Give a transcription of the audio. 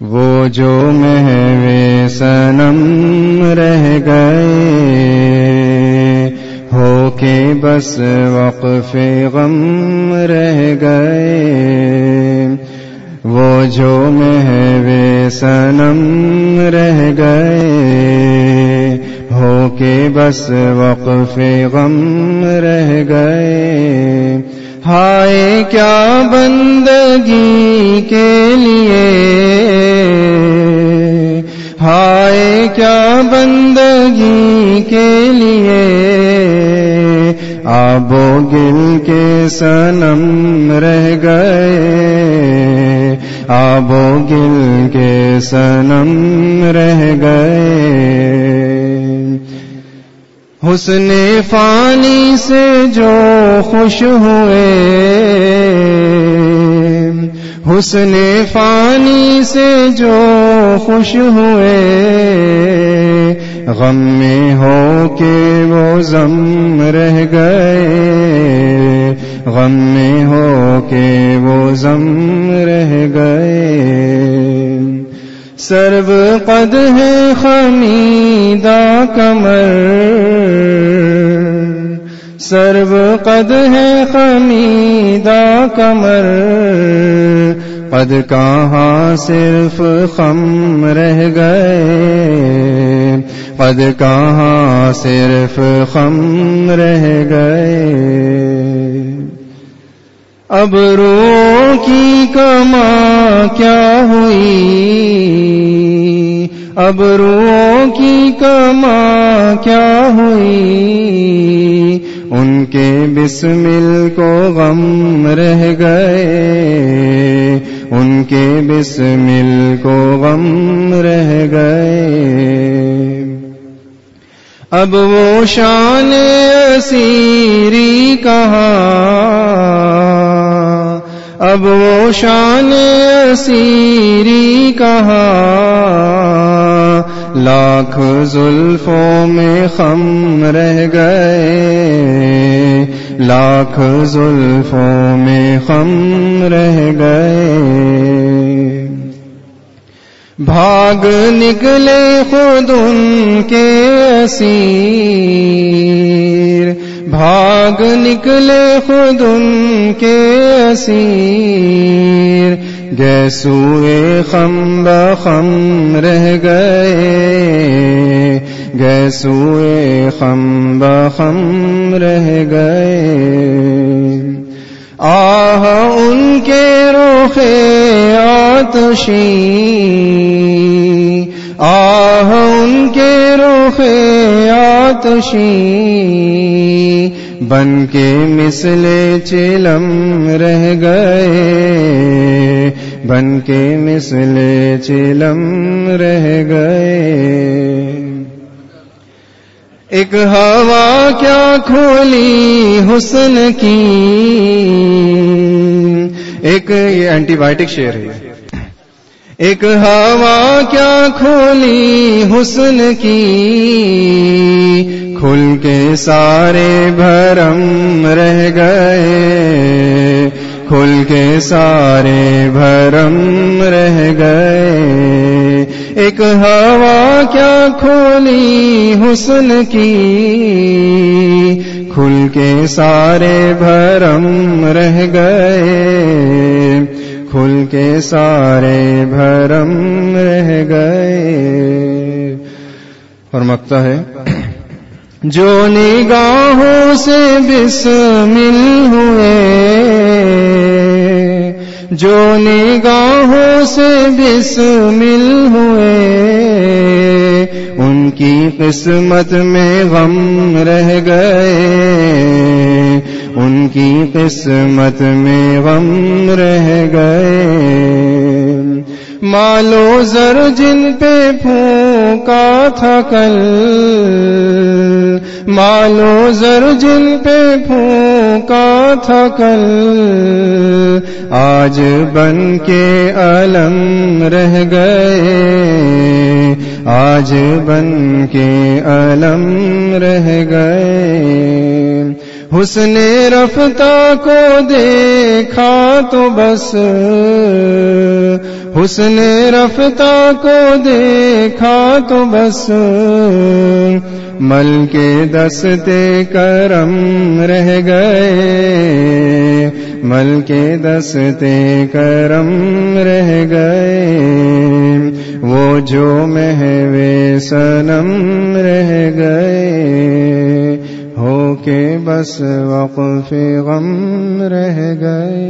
وہ جو مہوے سنم رہ گئے، ہو کے بس وقف غم رہ گئے۔ وہ جو مہوے سنم رہ گئے، ہو کے بس وقف غم رہ گئے۔ ہائے کیا بندگی کے لیے؟ ہائے کیا بندگی کے لیے؟ آب و گل کے سنم رہ گئے۔ آب و گل کے سنم رہ گئے۔ حسن فانی سے جو خوش ہوئے۔ حسن فانی سے جو خوش ہوئے۔ غم میں ہو کے وہ زم رہ گئے۔ غم میں ہو کے وہ زم سرو قد ہے خمیدہ کمر سرو قد ہے خمیدہ کمر قد کہاں صرف خم رہ گئے قد کہاں صرف خم رہ گئے اب رو کی کما کیا ہوئی؟ اب رو کی کما کیا ہوئی؟ ان کے بسمل کو غم رہ گئے۔ ان کے بسمل کو غم رہ گئے۔ اب وہ شان اسیری کہاں؟ اب وہ شان اسیری کہاں؟ لاکھ زلفوں میں خم رہ گئے۔ لاکھ زلفوں میں خم رہ گئے۔ بھاگ نکلے خود ان کے اسیر۔ بھاگ نکلے خود ان کے اسیر۔ گیسوئے خم بخم رہ گئے۔ گیسوئے خم بخم رہ گئے۔ آہ، ان کے روخے آتشی۔ آہ، ان کے روخے آتشی۔ بن کے مسلے چلم رہ گئے۔ بن کے مسلے چلم رہ گئے۔ ایک ہوا کیا کھولی حسن کی۔ ایک یہ اینٹی بایوٹک شیئر ہے۔ ایک ہوا کیا کھولی حسن کی۔ کھل کے سارے بھرم رہ گئے۔ کھل کے سارے بھرم رہ گئے۔ ایک ہوا کیا کھولی حسن کی۔ کھل کے سارے بھرم رہ گئے۔ کھل کے سارے بھرم رہ گئے۔ اور مکتا ہے جو نگاہوں سے بسمل ہوئے، جو نگاہوں سے بسمل ہوئے، ان کی قسمت میں غم رہ گئے، ان کی قسمت میں غم رہ گئے۔ مالو زر جن پہ پھول پھونکا تھا کل۔ مالو زر جن پہ پھونکا تھا کل۔ آج بن کے علم رہ گئے۔ آج بن کے علم رہ گئے۔ حسن رفتہ کو دیکھا تو بس۔ حسن رفتہ کو دیکھا تو بس مل کے دستے کرم رہ گئے۔ مل کے دستے کرم رہ گئے۔ وہ جو محوے سنم رہ گئے۔ ہو کے بس وقف غم رہ گئے۔